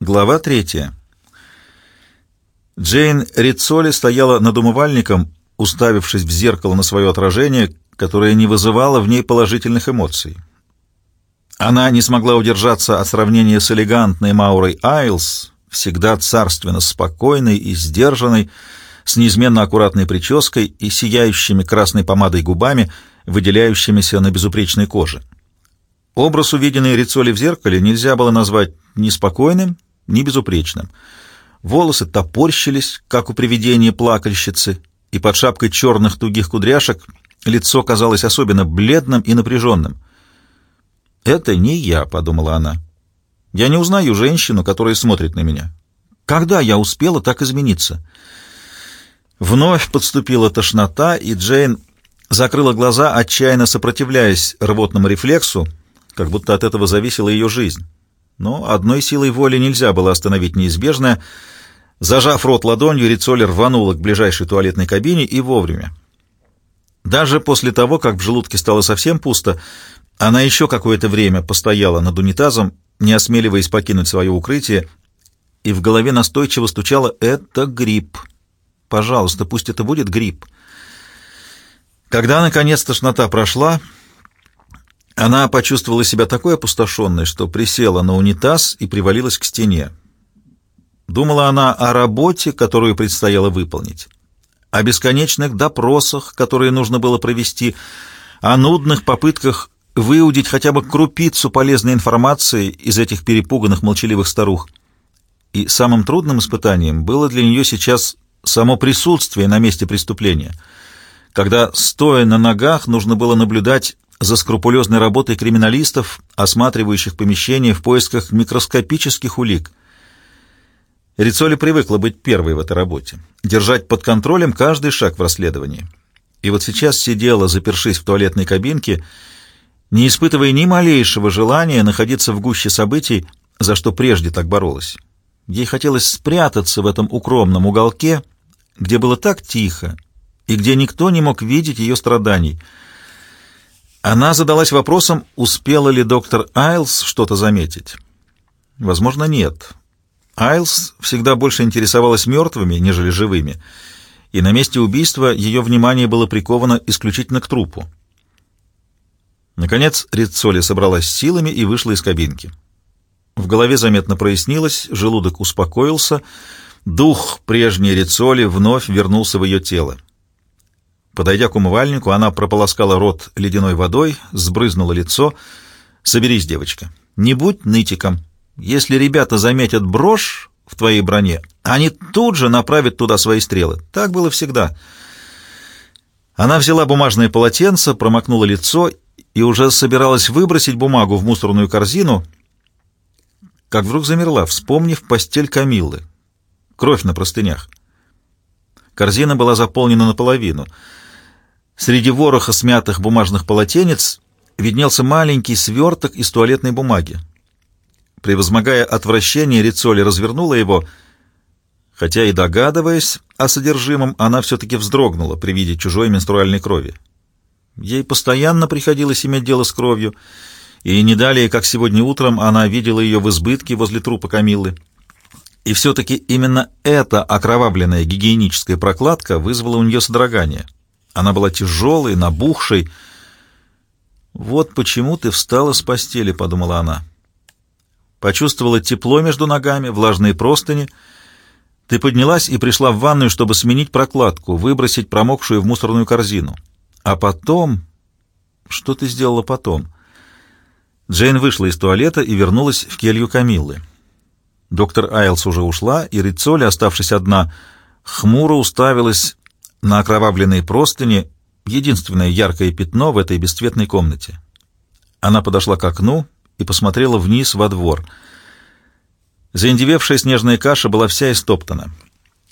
Глава третья. Джейн Рицоли стояла над умывальником, уставившись в зеркало на свое отражение, которое не вызывало в ней положительных эмоций. Она не смогла удержаться от сравнения с элегантной Маурой Айлс, всегда царственно спокойной и сдержанной, с неизменно аккуратной прической и сияющими красной помадой губами, выделяющимися на безупречной коже. Образ, увиденный Рицоли в зеркале, нельзя было назвать ни спокойным, ни безупречным. Волосы топорщились, как у привидения плакальщицы, и под шапкой черных тугих кудряшек лицо казалось особенно бледным и напряженным. «Это не я», — подумала она. «Я не узнаю женщину, которая смотрит на меня. Когда я успела так измениться?» Вновь подступила тошнота, и Джейн закрыла глаза, отчаянно сопротивляясь рвотному рефлексу, как будто от этого зависела ее жизнь. Но одной силой воли нельзя было остановить неизбежное. Зажав рот ладонью, Рицоли рванула к ближайшей туалетной кабине и вовремя. Даже после того, как в желудке стало совсем пусто, она еще какое-то время постояла над унитазом, не осмеливаясь покинуть свое укрытие, и в голове настойчиво стучало «Это грипп». «Пожалуйста, пусть это будет грипп». Когда, наконец, тошнота прошла, она почувствовала себя такой опустошенной, что присела на унитаз и привалилась к стене. Думала она о работе, которую предстояло выполнить, о бесконечных допросах, которые нужно было провести, о нудных попытках выудить хотя бы крупицу полезной информации из этих перепуганных молчаливых старух. И самым трудным испытанием было для нее сейчас само присутствие на месте преступления, когда, стоя на ногах, нужно было наблюдать за скрупулезной работой криминалистов, осматривающих помещения в поисках микроскопических улик. Рицоли привыкла быть первой в этой работе, держать под контролем каждый шаг в расследовании. И вот сейчас сидела, запершись в туалетной кабинке, не испытывая ни малейшего желания находиться в гуще событий, за что прежде так боролась. Ей хотелось спрятаться в этом укромном уголке, где было так тихо, и где никто не мог видеть ее страданий — она задалась вопросом, успела ли доктор Айлс что-то заметить. Возможно, нет. Айлс всегда больше интересовалась мертвыми, нежели живыми, и на месте убийства ее внимание было приковано исключительно к трупу. Наконец Рицоли собралась силами и вышла из кабинки. В голове заметно прояснилось, желудок успокоился, дух прежней Рицоли вновь вернулся в ее тело. Подойдя к умывальнику, она прополоскала рот ледяной водой, сбрызнула лицо. «Соберись, девочка. Не будь нытиком. Если ребята заметят брошь в твоей броне, они тут же направят туда свои стрелы. Так было всегда». Она взяла бумажное полотенце, промокнула лицо и уже собиралась выбросить бумагу в мусорную корзину, как вдруг замерла, вспомнив постель Камиллы. Кровь на простынях. Корзина была заполнена наполовину — Среди вороха смятых бумажных полотенец виднелся маленький сверток из туалетной бумаги. Превозмогая отвращение, Рицоли развернула его, хотя и догадываясь о содержимом, она все-таки вздрогнула при виде чужой менструальной крови. Ей постоянно приходилось иметь дело с кровью, и не далее, как сегодня утром, она видела ее в избытке возле трупа Камиллы. И все-таки именно эта окровавленная гигиеническая прокладка вызвала у нее содрогание — она была тяжелой, набухшей. «Вот почему ты встала с постели», — подумала она. Почувствовала тепло между ногами, влажные простыни. Ты поднялась и пришла в ванную, чтобы сменить прокладку, выбросить промокшую в мусорную корзину. А потом... Что ты сделала потом? Джейн вышла из туалета и вернулась в келью Камиллы. Доктор Айлс уже ушла, и Рицоли, оставшись одна, хмуро уставилась на окровавленной простыни единственное яркое пятно в этой бесцветной комнате. Она подошла к окну и посмотрела вниз во двор. Заиндевевшая снежная каша была вся истоптана.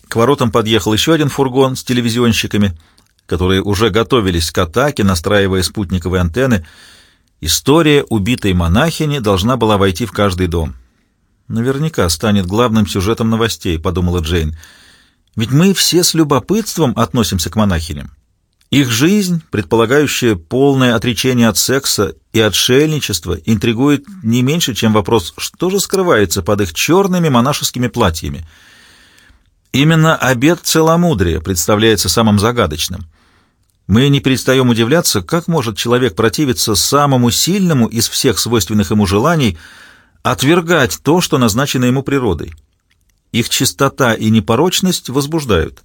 К воротам подъехал еще один фургон с телевизионщиками, которые уже готовились к атаке, настраивая спутниковые антенны. История убитой монахини должна была войти в каждый дом. «Наверняка станет главным сюжетом новостей», — подумала Джейн. Ведь мы все с любопытством относимся к монахиням. Их жизнь, предполагающая полное отречение от секса и отшельничества, интригует не меньше, чем вопрос, что же скрывается под их черными монашескими платьями. Именно обет целомудрия представляется самым загадочным. Мы не перестаем удивляться, как может человек противиться самому сильному из всех свойственных ему желаний, отвергать то, что назначено ему природой. Их чистота и непорочность возбуждают.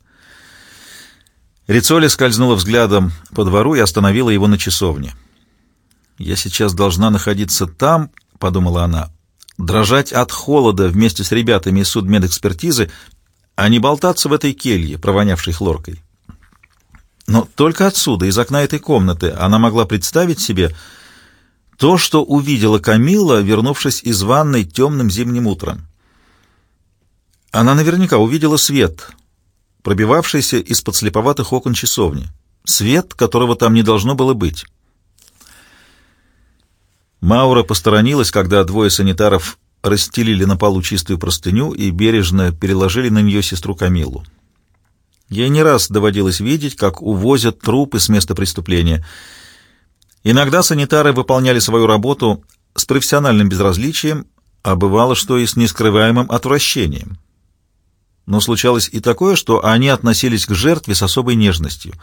Рицоли скользнула взглядом по двору и остановила его на часовне. «Я сейчас должна находиться там», — подумала она, — «дрожать от холода вместе с ребятами из судмедэкспертизы, а не болтаться в этой келье, провонявшей хлоркой». Но только отсюда, из окна этой комнаты, она могла представить себе то, что увидела Камила, вернувшись из ванной темным зимним утром. Она наверняка увидела свет, пробивавшийся из под слеповатых окон часовни. Свет, которого там не должно было быть. Маура посторонилась, когда двое санитаров расстелили на полу чистую простыню и бережно переложили на нее сестру Камилу. Ей не раз доводилось видеть, как увозят трупы с места преступления. Иногда санитары выполняли свою работу с профессиональным безразличием, а бывало, что и с нескрываемым отвращением но случалось и такое, что они относились к жертве с особой нежностью.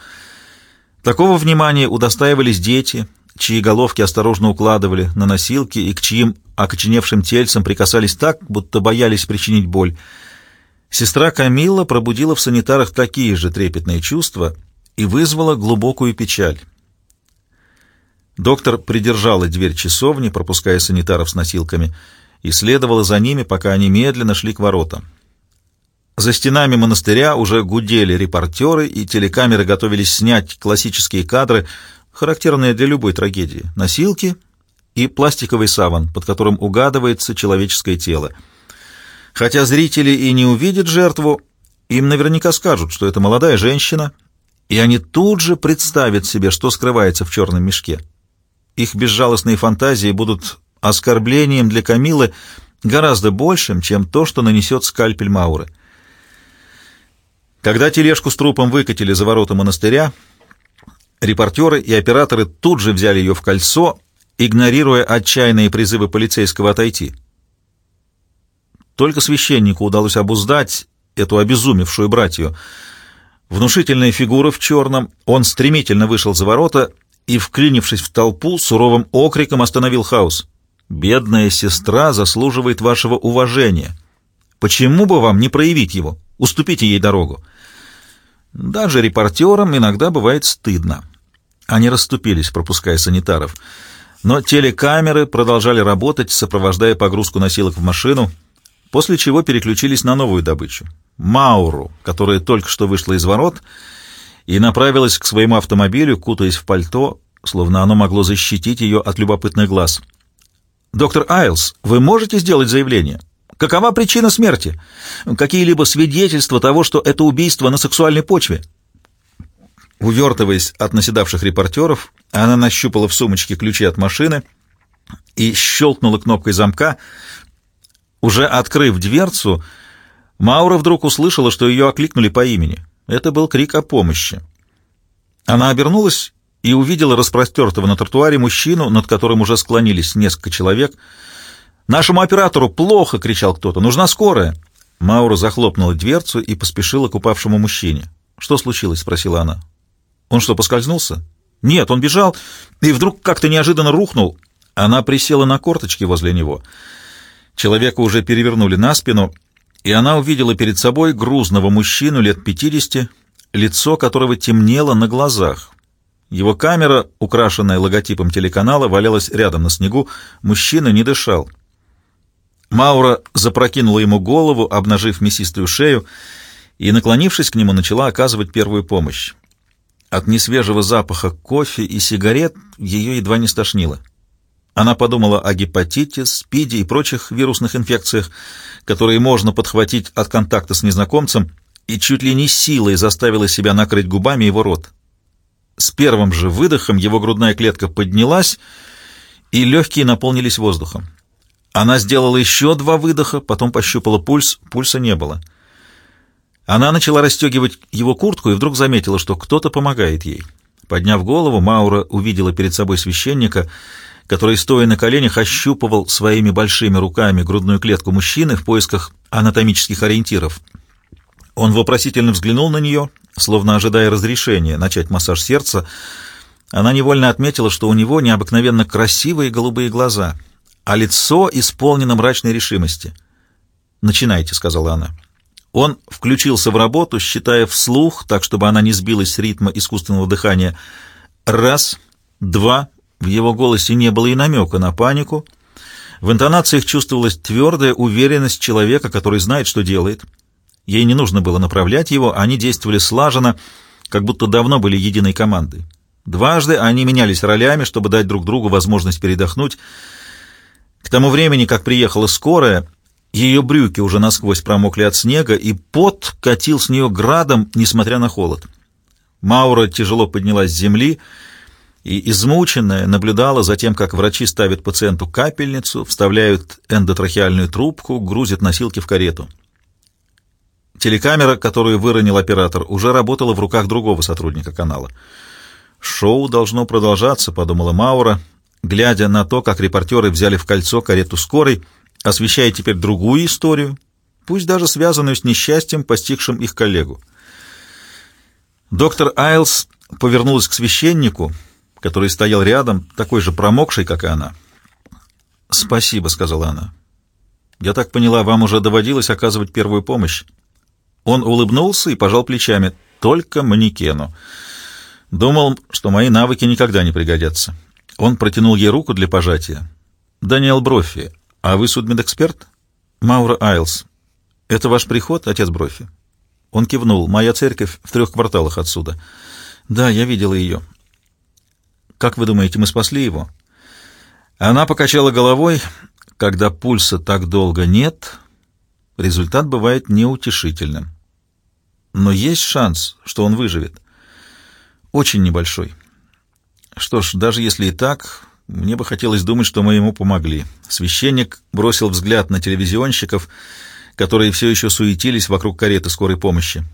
Такого внимания удостаивались дети, чьи головки осторожно укладывали на носилки и к чьим окоченевшим тельцам прикасались так, будто боялись причинить боль. Сестра Камилла пробудила в санитарах такие же трепетные чувства и вызвала глубокую печаль. Доктор придержала дверь часовни, пропуская санитаров с носилками, и следовала за ними, пока они медленно шли к воротам. За стенами монастыря уже гудели репортеры, и телекамеры готовились снять классические кадры, характерные для любой трагедии, носилки и пластиковый саван, под которым угадывается человеческое тело. Хотя зрители и не увидят жертву, им наверняка скажут, что это молодая женщина, и они тут же представят себе, что скрывается в черном мешке. Их безжалостные фантазии будут оскорблением для Камилы гораздо большим, чем то, что нанесет скальпель Мауры. Когда тележку с трупом выкатили за ворота монастыря, репортеры и операторы тут же взяли ее в кольцо, игнорируя отчаянные призывы полицейского отойти. Только священнику удалось обуздать эту обезумевшую братью. Внушительная фигура в черном, он стремительно вышел за ворота и, вклинившись в толпу, суровым окриком остановил хаос. «Бедная сестра заслуживает вашего уважения. Почему бы вам не проявить его?» Уступите ей дорогу. Даже репортерам иногда бывает стыдно. Они расступились, пропуская санитаров. Но телекамеры продолжали работать, сопровождая погрузку носилок в машину, после чего переключились на новую добычу — Мауру, которая только что вышла из ворот и направилась к своему автомобилю, кутаясь в пальто, словно оно могло защитить ее от любопытных глаз. «Доктор Айлс, вы можете сделать заявление?» Какова причина смерти? Какие-либо свидетельства того, что это убийство на сексуальной почве? Увертываясь от наседавших репортеров, она нащупала в сумочке ключи от машины и щелкнула кнопкой замка. Уже открыв дверцу, Маура вдруг услышала, что ее окликнули по имени. Это был крик о помощи. Она обернулась и увидела распростертого на тротуаре мужчину, над которым уже склонились несколько человек — «Нашему оператору плохо!» — кричал кто-то. «Нужна скорая!» Маура захлопнула дверцу и поспешила к упавшему мужчине. «Что случилось?» — спросила она. «Он что, поскользнулся?» «Нет, он бежал и вдруг как-то неожиданно рухнул». Она присела на корточки возле него. Человека уже перевернули на спину, и она увидела перед собой грузного мужчину лет пятидесяти, лицо которого темнело на глазах. Его камера, украшенная логотипом телеканала, валялась рядом на снегу. Мужчина не дышал. Маура запрокинула ему голову, обнажив мясистую шею, и, наклонившись к нему, начала оказывать первую помощь. От несвежего запаха кофе и сигарет ее едва не стошнило. Она подумала о гепатите, спиде и прочих вирусных инфекциях, которые можно подхватить от контакта с незнакомцем, и чуть ли не силой заставила себя накрыть губами его рот. С первым же выдохом его грудная клетка поднялась, и легкие наполнились воздухом. Она сделала еще два выдоха, потом пощупала пульс, пульса не было. Она начала расстегивать его куртку и вдруг заметила, что кто-то помогает ей. Подняв голову, Маура увидела перед собой священника, который, стоя на коленях, ощупывал своими большими руками грудную клетку мужчины в поисках анатомических ориентиров. Он вопросительно взглянул на нее, словно ожидая разрешения начать массаж сердца. Она невольно отметила, что у него необыкновенно красивые голубые глаза, а лицо исполнено мрачной решимости. «Начинайте», — сказала она. Он включился в работу, считая вслух, так, чтобы она не сбилась с ритма искусственного дыхания. Раз, два, в его голосе не было и намека на панику. В интонациях чувствовалась твердая уверенность человека, который знает, что делает. Ей не нужно было направлять его, они действовали слаженно, как будто давно были единой командой. Дважды они менялись ролями, чтобы дать друг другу возможность передохнуть. К тому времени, как приехала скорая, ее брюки уже насквозь промокли от снега, и пот катил с нее градом, несмотря на холод. Маура тяжело поднялась с земли и, измученная, наблюдала за тем, как врачи ставят пациенту капельницу, вставляют эндотрахеальную трубку, грузят носилки в карету. Телекамера, которую выронил оператор, уже работала в руках другого сотрудника канала. «Шоу должно продолжаться», — подумала Маура, глядя на то, как репортеры взяли в кольцо карету скорой — освещая теперь другую историю, пусть даже связанную с несчастьем, постигшим их коллегу. Доктор Айлс повернулась к священнику, который стоял рядом, такой же промокший, как и она. «Спасибо», — сказала она. «Я так поняла, вам уже доводилось оказывать первую помощь». Он улыбнулся и пожал плечами. «Только манекену». Думал, что мои навыки никогда не пригодятся. Он протянул ей руку для пожатия. «Даниэл Брофи, «А вы судмедэксперт?» «Маура Айлс. Это ваш приход, отец Брофи?» Он кивнул. «Моя церковь в трех кварталах отсюда». «Да, я видела ее». «Как вы думаете, мы спасли его?» Она покачала головой. «Когда пульса так долго нет, результат бывает неутешительным. Но есть шанс, что он выживет. Очень небольшой. Что ж, даже если и так, мне бы хотелось думать, что мы ему помогли. Священник бросил взгляд на телевизионщиков, которые все еще суетились вокруг кареты скорой помощи.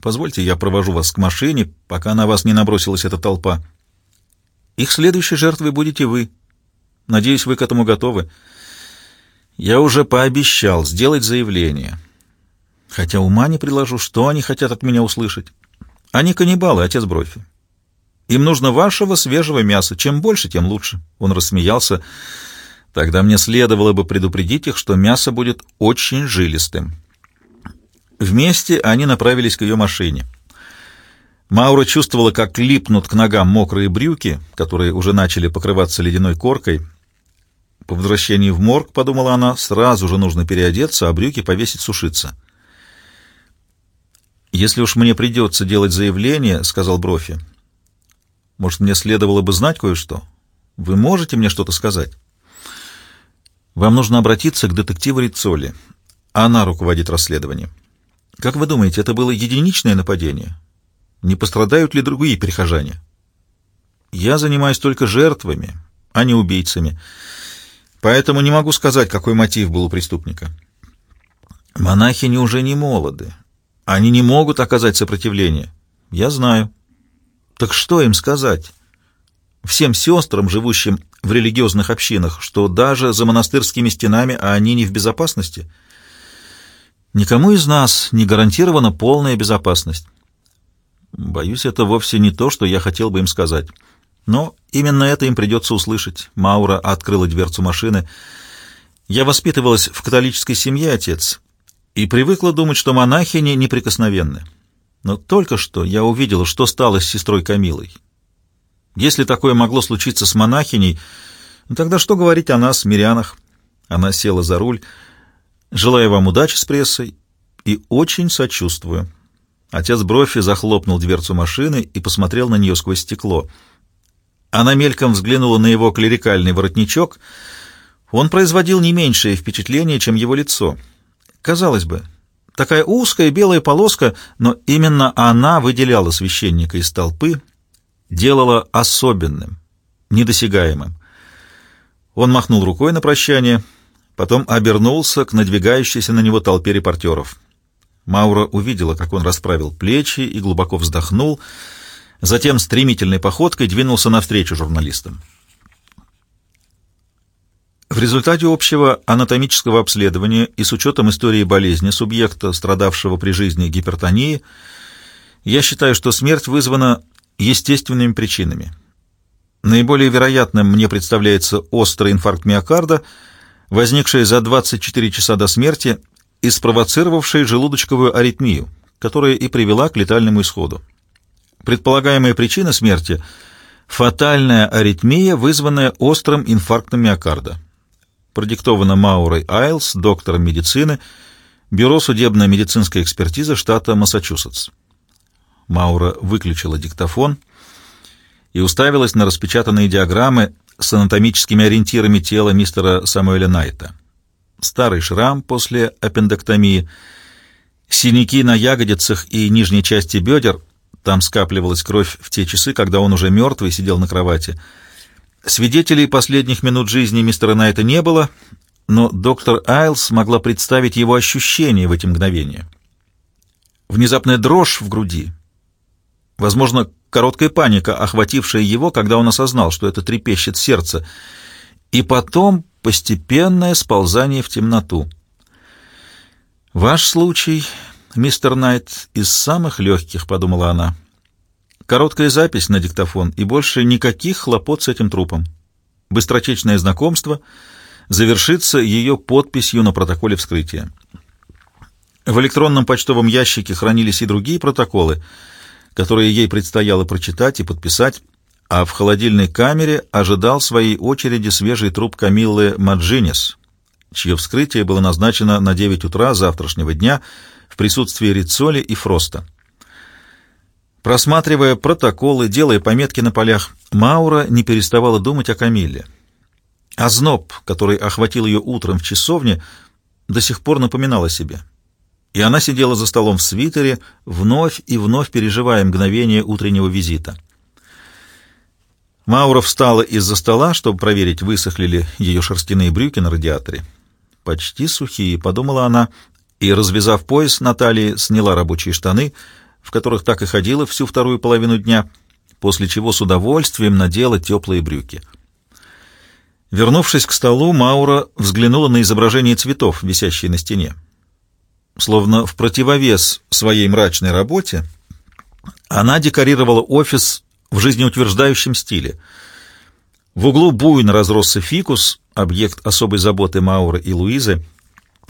«Позвольте, я провожу вас к машине, пока на вас не набросилась эта толпа. Их следующей жертвой будете вы. Надеюсь, вы к этому готовы. Я уже пообещал сделать заявление. Хотя ума не приложу, что они хотят от меня услышать. Они каннибалы, отец Брофи. Им нужно вашего свежего мяса. Чем больше, тем лучше. Он рассмеялся. Тогда мне следовало бы предупредить их, что мясо будет очень жилистым. Вместе они направились к ее машине. Маура чувствовала, как липнут к ногам мокрые брюки, которые уже начали покрываться ледяной коркой. По возвращении в морг, подумала она, сразу же нужно переодеться, а брюки повесить сушиться. «Если уж мне придется делать заявление, — сказал Брофи, — может, мне следовало бы знать кое-что? Вы можете мне что-то сказать? Вам нужно обратиться к детективу Рицоли. Она руководит расследованием. Как вы думаете, это было единичное нападение? Не пострадают ли другие прихожане? Я занимаюсь только жертвами, а не убийцами. Поэтому не могу сказать, какой мотив был у преступника. Монахини уже не молоды. Они не могут оказать сопротивление. Я знаю. Так что им сказать? Всем сестрам, живущим в религиозных общинах, что даже за монастырскими стенами они не в безопасности? Никому из нас не гарантирована полная безопасность. Боюсь, это вовсе не то, что я хотел бы им сказать. Но именно это им придется услышать. Маура открыла дверцу машины. Я воспитывалась в католической семье, отец, и привыкла думать, что монахини неприкосновенны. Но только что я увидела, что стало с сестрой Камилой. Если такое могло случиться с монахиней, ну тогда что говорить о нас, мирянах? Она села за руль. Желаю вам удачи с прессой и очень сочувствую. Отец Брофи захлопнул дверцу машины и посмотрел на нее сквозь стекло. Она мельком взглянула на его клерикальный воротничок. Он производил не меньшее впечатление, чем его лицо. Казалось бы, Такая узкая белая полоска, но именно она выделяла священника из толпы, делала особенным, недосягаемым. Он махнул рукой на прощание, потом обернулся к надвигающейся на него толпе репортеров. Маура увидела, как он расправил плечи и глубоко вздохнул. Затем стремительной походкой двинулся навстречу журналистам. В результате общего анатомического обследования и с учетом истории болезни субъекта, страдавшего при жизни гипертонией, я считаю, что смерть вызвана естественными причинами. Наиболее вероятным мне представляется острый инфаркт миокарда, возникший за 24 часа до смерти и спровоцировавший желудочковую аритмию, которая и привела к летальному исходу. Предполагаемая причина смерти – фатальная аритмия, вызванная острым инфарктом миокарда продиктовано Маурой Айлс, доктором медицины, Бюро судебная медицинская экспертиза штата Массачусетс. Маура выключила диктофон и уставилась на распечатанные диаграммы с анатомическими ориентирами тела мистера Самуэля Найта. Старый шрам после аппендэктомии, синяки на ягодицах и нижней части бедер, там скапливалась кровь в те часы, когда он уже мертвый сидел на кровати — Свидетелей последних минут жизни мистера Найта не было, но доктор Айлс могла представить его ощущения в эти мгновения. Внезапная дрожь в груди, возможно, короткая паника, охватившая его, когда он осознал, что это трепещет сердце, и потом постепенное сползание в темноту. «Ваш случай, мистер Найт, из самых легких», — подумала она. Короткая запись на диктофон и больше никаких хлопот с этим трупом. Быстротечное знакомство завершится ее подписью на протоколе вскрытия. В электронном почтовом ящике хранились и другие протоколы, которые ей предстояло прочитать и подписать, а в холодильной камере ожидал своей очереди свежий труп Камиллы Маджинис, чье вскрытие было назначено на 9 утра завтрашнего дня в присутствии Рицоли и Фроста. Просматривая протоколы, делая пометки на полях, Маура не переставала думать о Камилле. Озноб, который охватил ее утром в часовне, до сих пор напоминал о себе. И она сидела за столом в свитере, вновь и вновь переживая мгновение утреннего визита. Маура встала из-за стола, чтобы проверить, высохли ли ее шерстяные брюки на радиаторе. «Почти сухие», — подумала она, и, развязав пояс на талии, сняла рабочие штаны — в которых так и ходила всю вторую половину дня, после чего с удовольствием надела теплые брюки. Вернувшись к столу, Маура взглянула на изображение цветов, висящие на стене. Словно в противовес своей мрачной работе, она декорировала офис в жизнеутверждающем стиле. В углу буйно разросся фикус, объект особой заботы Мауры и Луизы.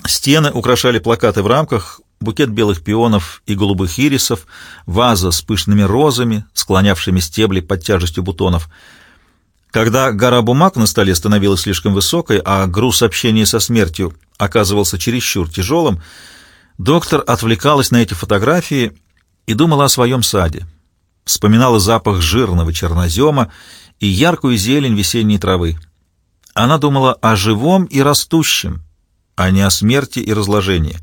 Стены украшали плакаты в рамках, букет белых пионов и голубых ирисов, ваза с пышными розами, склонявшими стебли под тяжестью бутонов. Когда гора бумаг на столе становилась слишком высокой, а груз общения со смертью оказывался чересчур тяжелым, доктор отвлекалась на эти фотографии и думала о своем саде. Вспоминала запах жирного чернозема и яркую зелень весенней травы. Она думала о живом и растущем, а не о смерти и разложении.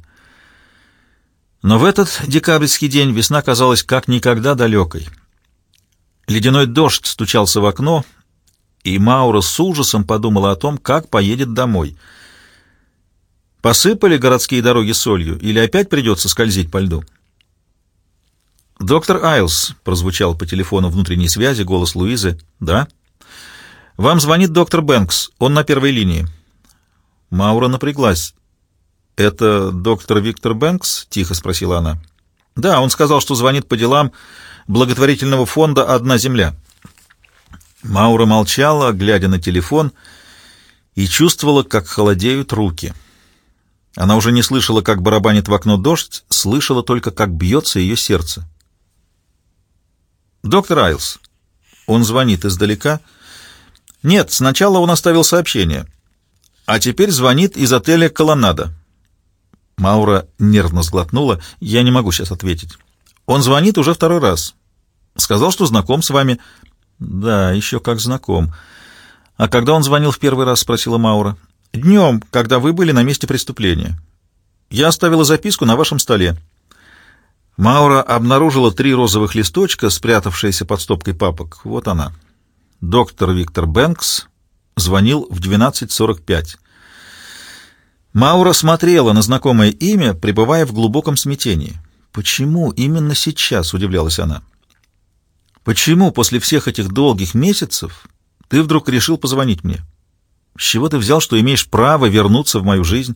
Но в этот декабрьский день весна казалась как никогда далекой. Ледяной дождь стучался в окно, и Маура с ужасом подумала о том, как поедет домой. Посыпали городские дороги солью, или опять придется скользить по льду? «Доктор Айлс», — прозвучал по телефону внутренней связи голос Луизы. «Да?» «Вам звонит доктор Бэнкс. Он на первой линии». Маура напряглась. «Это доктор Виктор Бэнкс?» — тихо спросила она. «Да, он сказал, что звонит по делам благотворительного фонда «Одна земля». Маура молчала, глядя на телефон, и чувствовала, как холодеют руки. Она уже не слышала, как барабанит в окно дождь, слышала только, как бьется ее сердце. «Доктор Айлс». Он звонит издалека. «Нет, сначала он оставил сообщение, а теперь звонит из отеля «Колоннада». Маура нервно сглотнула. «Я не могу сейчас ответить. Он звонит уже второй раз. Сказал, что знаком с вами». «Да, еще как знаком». «А когда он звонил в первый раз?» — спросила Маура. «Днем, когда вы были на месте преступления. Я оставила записку на вашем столе». Маура обнаружила три розовых листочка, спрятавшиеся под стопкой папок. Вот она. Доктор Виктор Бэнкс звонил в 12.45. Маура смотрела на знакомое имя, пребывая в глубоком смятении. «Почему именно сейчас?» — удивлялась она. Почему после всех этих долгих месяцев ты вдруг решил позвонить мне? С чего ты взял, что имеешь право вернуться в мою жизнь?»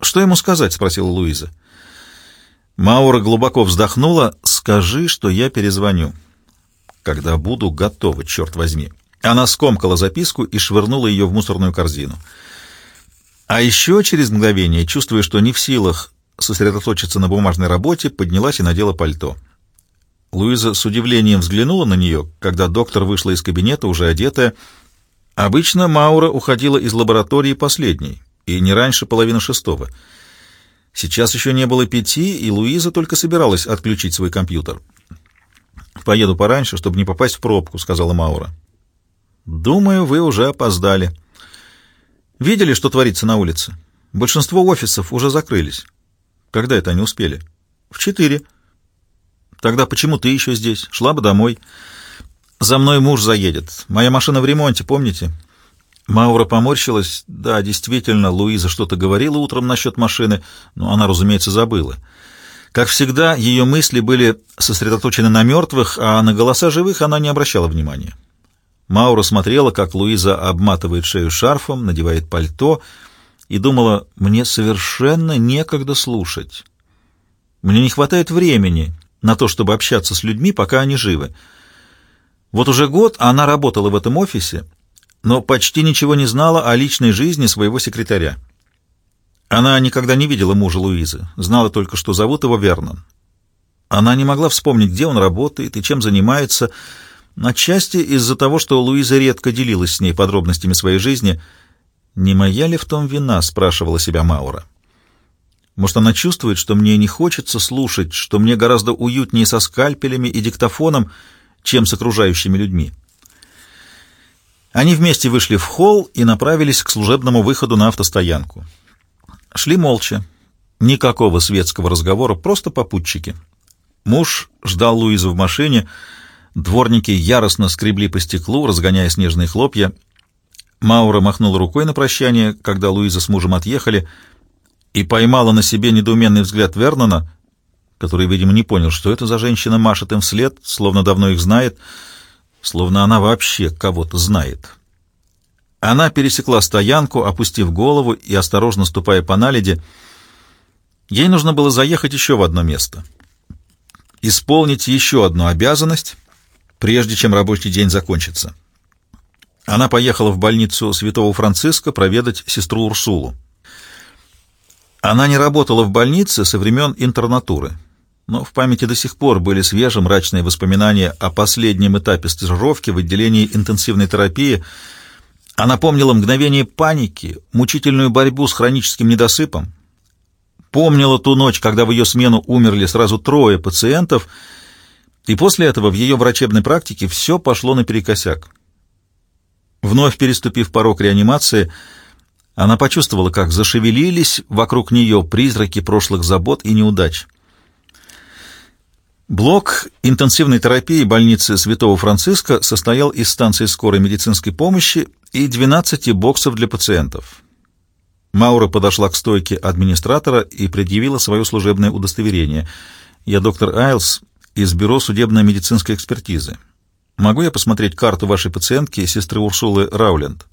«Что ему сказать?» — спросила Луиза. Маура глубоко вздохнула. «Скажи, что я перезвоню, когда буду готова, черт возьми». Она скомкала записку и швырнула ее в мусорную корзину. А еще через мгновение, чувствуя, что не в силах сосредоточиться на бумажной работе, поднялась и надела пальто. Луиза с удивлением взглянула на нее, когда доктор вышла из кабинета, уже одетая. Обычно Маура уходила из лаборатории последней, и не раньше половины шестого. Сейчас еще не было пяти, и Луиза только собиралась отключить свой компьютер. «Поеду пораньше, чтобы не попасть в пробку», — сказала Маура. «Думаю, вы уже опоздали. Видели, что творится на улице? Большинство офисов уже закрылись. Когда это они успели?» «В четыре». «Тогда почему ты еще здесь? Шла бы домой». «За мной муж заедет. Моя машина в ремонте, помните?» Маура поморщилась. Да, действительно, Луиза что-то говорила утром насчет машины, но она, разумеется, забыла. Как всегда, ее мысли были сосредоточены на мертвых, а на голоса живых она не обращала внимания. Маура смотрела, как Луиза обматывает шею шарфом, надевает пальто, и думала, мне совершенно некогда слушать. Мне не хватает времени на то, чтобы общаться с людьми, пока они живы. Вот уже год она работала в этом офисе, но почти ничего не знала о личной жизни своего секретаря. Она никогда не видела мужа Луизы, знала только, что зовут его Вернон. Она не могла вспомнить, где он работает и чем занимается, отчасти из-за того, что Луиза редко делилась с ней подробностями своей жизни. «Не моя ли в том вина?» — спрашивала себя Маура. «Может, она чувствует, что мне не хочется слушать, что мне гораздо уютнее со скальпелями и диктофоном, чем с окружающими людьми?» Они вместе вышли в холл и направились к служебному выходу на автостоянку. Шли молча. Никакого светского разговора, просто попутчики. Муж ждал Луизу в машине. Дворники яростно скребли по стеклу, разгоняя снежные хлопья. Маура махнула рукой на прощание, когда Луиза с мужем отъехали, и поймала на себе недоуменный взгляд Вернона, который, видимо, не понял, что это за женщина машет им вслед, словно давно их знает — словно она вообще кого-то знает. Она пересекла стоянку, опустив голову и осторожно ступая по наледи. Ей нужно было заехать еще в одно место. Исполнить еще одну обязанность, прежде чем рабочий день закончится. Она поехала в больницу Святого Франциска проведать сестру Урсулу. Она не работала в больнице со времен интернатуры но в памяти до сих пор были свежие мрачные воспоминания о последнем этапе стажировки в отделении интенсивной терапии. Она помнила мгновение паники, мучительную борьбу с хроническим недосыпом, помнила ту ночь, когда в ее смену умерли сразу трое пациентов, и после этого в ее врачебной практике все пошло наперекосяк. Вновь переступив порог реанимации, она почувствовала, как зашевелились вокруг нее призраки прошлых забот и неудач. Блок интенсивной терапии больницы Святого Франциска состоял из станции скорой медицинской помощи и 12 боксов для пациентов. Маура подошла к стойке администратора и предъявила свое служебное удостоверение. «Я доктор Айлс из Бюро судебной медицинской экспертизы. Могу я посмотреть карту вашей пациентки, сестры Урсулы Рауленд?»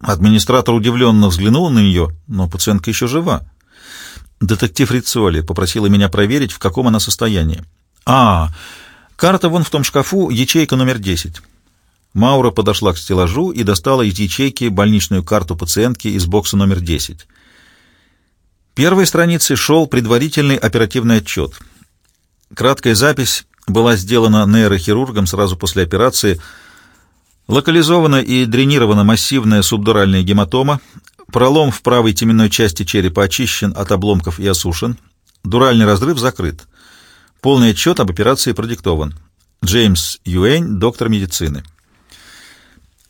Администратор удивленно взглянул на нее, но пациентка еще жива. Детектив Рицоли попросила меня проверить, в каком она состоянии. А, карта вон в том шкафу, ячейка номер 10. Маура подошла к стеллажу и достала из ячейки больничную карту пациентки из бокса номер 10. Первой страницей шел предварительный оперативный отчет. Краткая запись была сделана нейрохирургом сразу после операции. Локализована и дренирована массивная субдуральная гематома, Пролом в правой теменной части черепа очищен от обломков и осушен. Дуральный разрыв закрыт. Полный отчет об операции продиктован. Джеймс Юэйн, доктор медицины.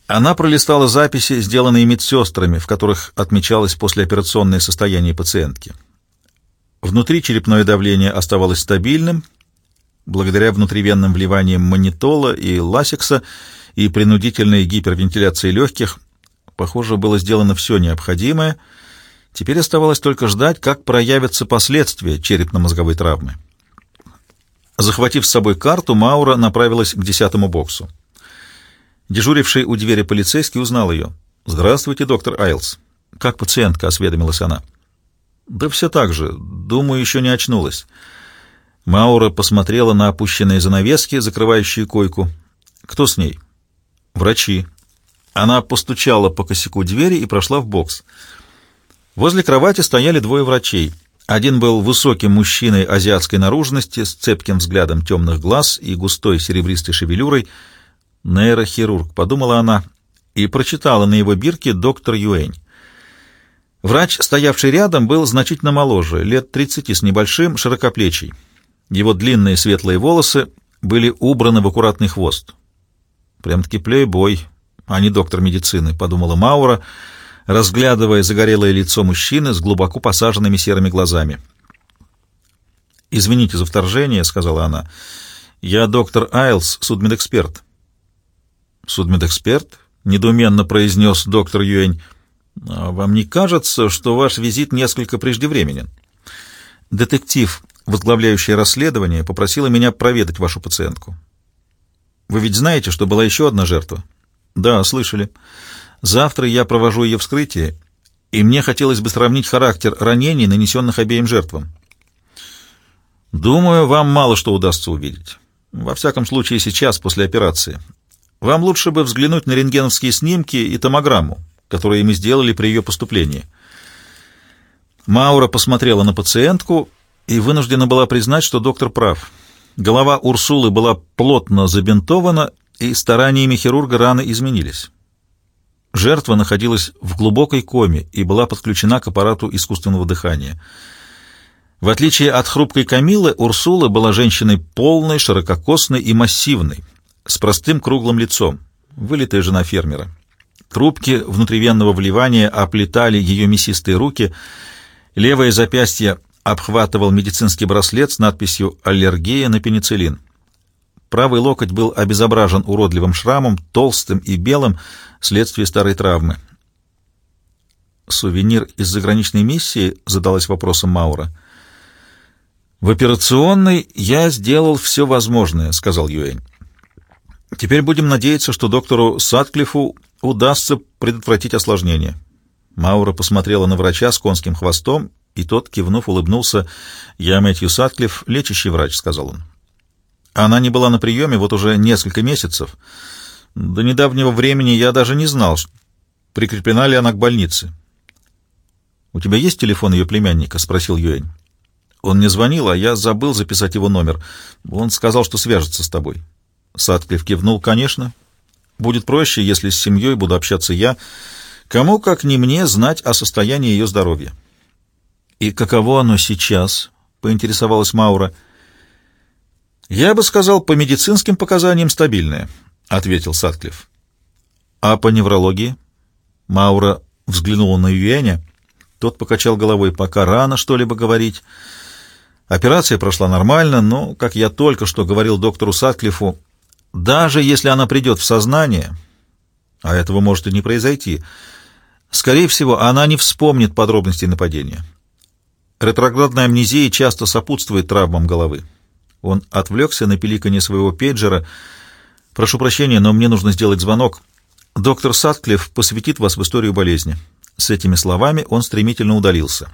Она пролистала записи, сделанные медсестрами, в которых отмечалось послеоперационное состояние пациентки. Внутри черепное давление оставалось стабильным, благодаря внутривенным вливаниям манитола и ласикса и принудительной гипервентиляции легких, Похоже, было сделано все необходимое. Теперь оставалось только ждать, как проявятся последствия черепно-мозговой травмы. Захватив с собой карту, Маура направилась к десятому боксу. Дежуривший у двери полицейский узнал ее. «Здравствуйте, доктор Айлс». «Как пациентка?» — осведомилась она. «Да все так же. Думаю, еще не очнулась». Маура посмотрела на опущенные занавески, закрывающие койку. «Кто с ней?» «Врачи». Она постучала по косяку двери и прошла в бокс. Возле кровати стояли двое врачей. Один был высоким мужчиной азиатской наружности с цепким взглядом темных глаз и густой серебристой шевелюрой. «Нейрохирург», — подумала она, и прочитала на его бирке «Доктор Юэнь». Врач, стоявший рядом, был значительно моложе, лет тридцати с небольшим, широкоплечий. Его длинные светлые волосы были убраны в аккуратный хвост. «Прям-таки плейбой, а не доктор медицины», — подумала Маура, — разглядывая загорелое лицо мужчины с глубоко посаженными серыми глазами. «Извините за вторжение», — сказала она. «Я доктор Айлс, судмедэксперт». «Судмедэксперт?» — недоуменно произнес доктор Юэнь. «А «Вам не кажется, что ваш визит несколько преждевременен?» «Детектив, возглавляющий расследование, попросила меня проведать вашу пациентку». «Вы ведь знаете, что была еще одна жертва?» «Да, слышали». Завтра я провожу ее вскрытие, и мне хотелось бы сравнить характер ранений, нанесенных обеим жертвам. Думаю, вам мало что удастся увидеть. Во всяком случае, сейчас, после операции. Вам лучше бы взглянуть на рентгеновские снимки и томограмму, которые мы сделали при ее поступлении. Маура посмотрела на пациентку и вынуждена была признать, что доктор прав. Голова Урсулы была плотно забинтована, и стараниями хирурга раны изменились. Жертва находилась в глубокой коме и была подключена к аппарату искусственного дыхания. В отличие от хрупкой Камилы, Урсула была женщиной полной, ширококосной и массивной, с простым круглым лицом, вылитая жена фермера. Трубки внутривенного вливания оплетали ее мясистые руки, левое запястье обхватывал медицинский браслет с надписью «Аллергия на пенициллин». Правый локоть был обезображен уродливым шрамом, толстым и белым, вследствие старой травмы. «Сувенир из заграничной миссии?» — задалась вопросом Маура. «В операционной я сделал все возможное», — сказал Юэнь. «Теперь будем надеяться, что доктору Сатклифу удастся предотвратить осложнение». Маура посмотрела на врача с конским хвостом, и тот, кивнув, улыбнулся. «Я Мэтью Сатклифф, лечащий врач», — сказал он. Она не была на приеме вот уже несколько месяцев. До недавнего времени я даже не знал, прикреплена ли она к больнице. «У тебя есть телефон ее племянника?» — спросил Юэнь. «Он не звонил, а я забыл записать его номер. Он сказал, что свяжется с тобой». Садклифф кивнул, «Конечно. Будет проще, если с семьей буду общаться я. Кому, как не мне, знать о состоянии ее здоровья». «И каково оно сейчас?» — поинтересовалась Маура. — «Я бы сказал, по медицинским показаниям стабильная», — ответил Сатклифф. «А по неврологии?» Маура взглянула на Юэня. Тот покачал головой, пока рано что-либо говорить. Операция прошла нормально, но, как я только что говорил доктору Сатклиффу, даже если она придет в сознание, а этого может и не произойти, скорее всего, она не вспомнит подробностей нападения. Ретроградная амнезия часто сопутствует травмам головы. Он отвлекся на пиликанье своего пейджера. «Прошу прощения, но мне нужно сделать звонок. Доктор Сатклифф посвятит вас в историю болезни». С этими словами он стремительно удалился.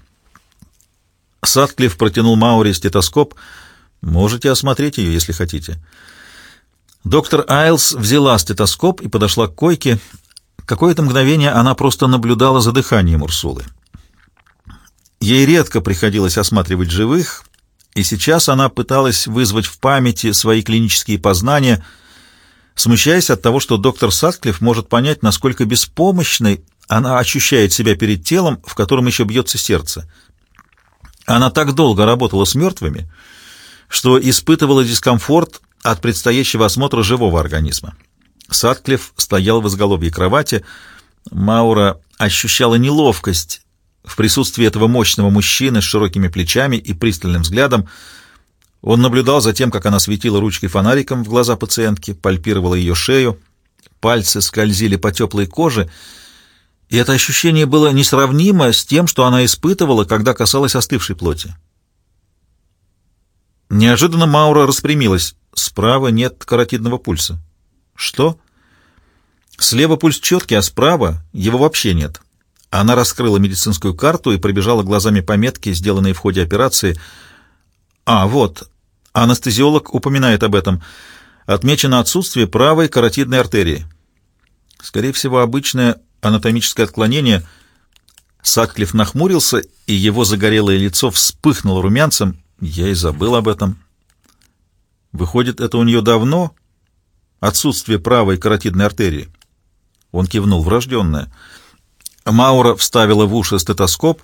Сатклифф протянул Мауре стетоскоп. «Можете осмотреть ее, если хотите». Доктор Айлс взяла стетоскоп и подошла к койке. Какое-то мгновение она просто наблюдала за дыханием Урсулы. Ей редко приходилось осматривать живых, и сейчас она пыталась вызвать в памяти свои клинические познания, смущаясь от того, что доктор Сатклифф может понять, насколько беспомощной она ощущает себя перед телом, в котором еще бьется сердце. Она так долго работала с мертвыми, что испытывала дискомфорт от предстоящего осмотра живого организма. Сатклифф стоял в изголовье кровати, Маура ощущала неловкость в присутствии этого мощного мужчины с широкими плечами и пристальным взглядом. Он наблюдал за тем, как она светила ручкой фонариком в глаза пациентки, пальпировала ее шею, пальцы скользили по теплой коже, и это ощущение было несравнимо с тем, что она испытывала, когда касалась остывшей плоти. Неожиданно Маура распрямилась. Справа нет каротидного пульса. Что? Слева пульс четкий, а справа его вообще нет. Она раскрыла медицинскую карту и пробежала глазами пометки, сделанные в ходе операции. А, вот. Анестезиолог упоминает об этом. Отмечено отсутствие правой каротидной артерии. Скорее всего, обычное анатомическое отклонение. Сатклифф нахмурился, и его загорелое лицо вспыхнуло румянцем. Я и забыл об этом. Выходит, это у нее давно? Отсутствие правой каротидной артерии. Он кивнул, врожденное. Маура вставила в уши стетоскоп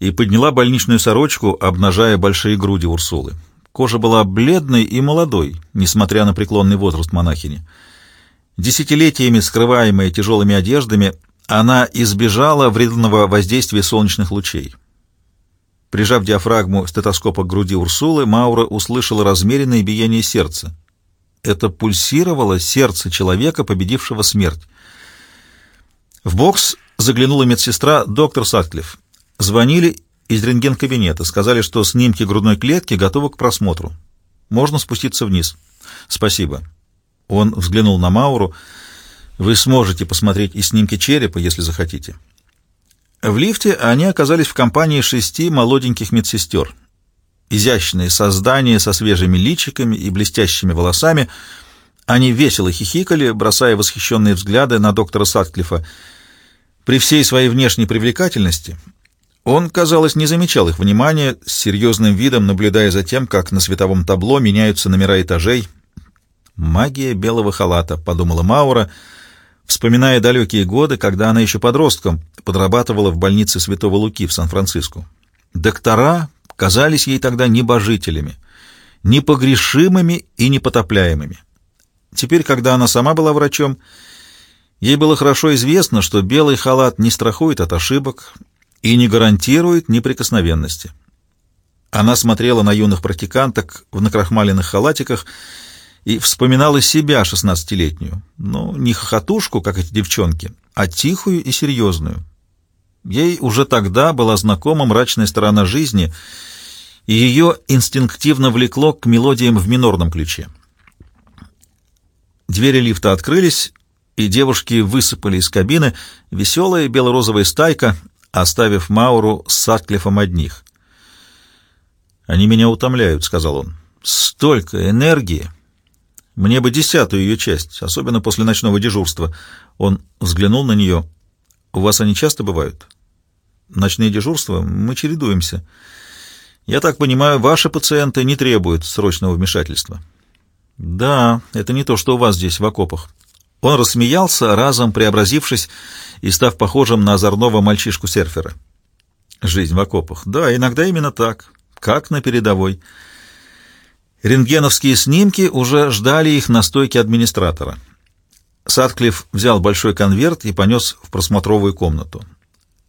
и подняла больничную сорочку, обнажая большие груди Урсулы. Кожа была бледной и молодой, несмотря на преклонный возраст монахини. Десятилетиями скрываемая тяжелыми одеждами, она избежала вредного воздействия солнечных лучей. Прижав диафрагму стетоскопа к груди Урсулы, Маура услышала размеренное биение сердца. Это пульсировало сердце человека, победившего смерть. В бокс заглянула медсестра доктор Сатклифф. Звонили из рентген-кабинета, сказали, что снимки грудной клетки готовы к просмотру. Можно спуститься вниз. Спасибо. Он взглянул на Мауру. Вы сможете посмотреть и снимки черепа, если захотите. В лифте они оказались в компании шести молоденьких медсестер. Изящные создания со свежими личиками и блестящими волосами. Они весело хихикали, бросая восхищенные взгляды на доктора Сатклифа. При всей своей внешней привлекательности он, казалось, не замечал их внимания, с серьезным видом наблюдая за тем, как на световом табло меняются номера этажей. «Магия белого халата», — подумала Маура, — вспоминая далекие годы, когда она еще подростком подрабатывала в больнице Святого Луки в Сан-Франциско. Доктора казались ей тогда небожителями, непогрешимыми и непотопляемыми. Теперь, когда она сама была врачом, ей было хорошо известно, что белый халат не страхует от ошибок и не гарантирует неприкосновенности. Она смотрела на юных практиканток в накрахмаленных халатиках и вспоминала себя, шестнадцатилетнюю, но не хохотушку, как эти девчонки, а тихую и серьезную. Ей уже тогда была знакома мрачная сторона жизни, и ее инстинктивно влекло к мелодиям в минорном ключе. Двери лифта открылись, и девушки высыпали из кабины, веселая бело-розовая стайка, оставив Мауру с Сатклифом одних. «Они меня утомляют», — сказал он. «Столько энергии!» Мне бы десятую ее часть, особенно после ночного дежурства. Он взглянул на нее. У вас они часто бывают? Ночные дежурства? Мы чередуемся. Я так понимаю, ваши пациенты не требуют срочного вмешательства. Да, это не то, что у вас здесь в окопах. Он рассмеялся, разом преобразившись и став похожим на озорного мальчишку-серфера. Жизнь в окопах. Да, иногда именно так, как на передовой. Рентгеновские снимки уже ждали их на стойке администратора. Садклифф взял большой конверт и понес в просмотровую комнату.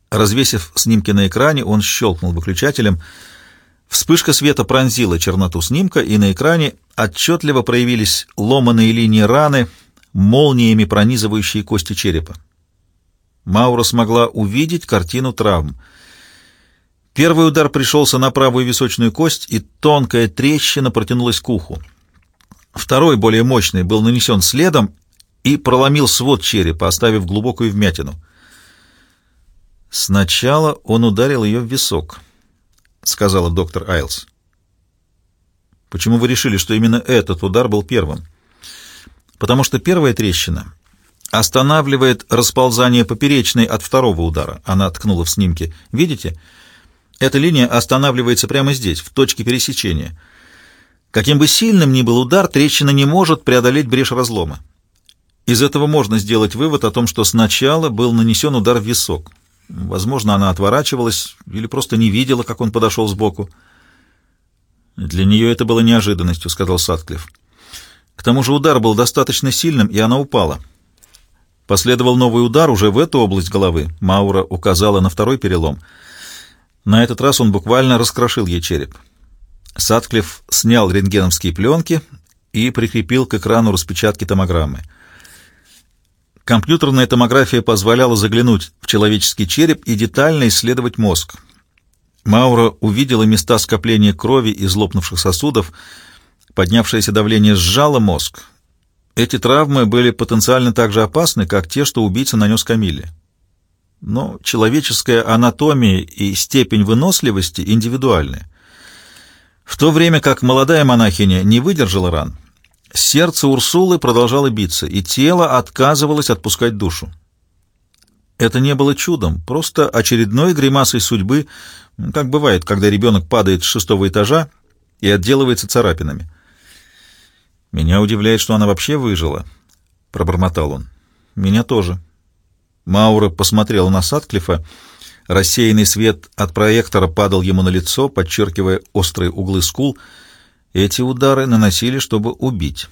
Развесив снимки на экране, он щелкнул выключателем. Вспышка света пронзила черноту снимка, и на экране отчетливо проявились ломаные линии раны, молниями пронизывающие кости черепа. Маура смогла увидеть картину травм — Первый удар пришелся на правую височную кость, и тонкая трещина протянулась к уху. Второй, более мощный, был нанесен следом и проломил свод черепа, оставив глубокую вмятину. «Сначала он ударил ее в висок», — сказала доктор Айлс. «Почему вы решили, что именно этот удар был первым?» «Потому что первая трещина останавливает расползание поперечной от второго удара». Она ткнула в снимке. «Видите?» Эта линия останавливается прямо здесь, в точке пересечения. Каким бы сильным ни был удар, трещина не может преодолеть брешь разлома. Из этого можно сделать вывод о том, что сначала был нанесен удар в висок. Возможно, она отворачивалась или просто не видела, как он подошел сбоку. «Для нее это было неожиданностью», — сказал Сатклифф. «К тому же удар был достаточно сильным, и она упала». Последовал новый удар уже в эту область головы. Маура указала на второй перелом — на этот раз он буквально раскрошил ей череп. Садклифф снял рентгеновские пленки и прикрепил к экрану распечатки томограммы. Компьютерная томография позволяла заглянуть в человеческий череп и детально исследовать мозг. Маура увидела места скопления крови из лопнувших сосудов. Поднявшееся давление сжало мозг. Эти травмы были потенциально так же опасны, как те, что убийца нанес Камиле. Но человеческая анатомия и степень выносливости индивидуальны. В то время как молодая монахиня не выдержала ран, сердце Урсулы продолжало биться, и тело отказывалось отпускать душу. Это не было чудом, просто очередной гримасой судьбы, как бывает, когда ребенок падает с шестого этажа и отделывается царапинами. «Меня удивляет, что она вообще выжила», — пробормотал он. «Меня тоже». Маура посмотрела на Садклифа. Рассеянный свет от проектора падал ему на лицо, подчеркивая острые углы скул. Эти удары наносили, чтобы убить.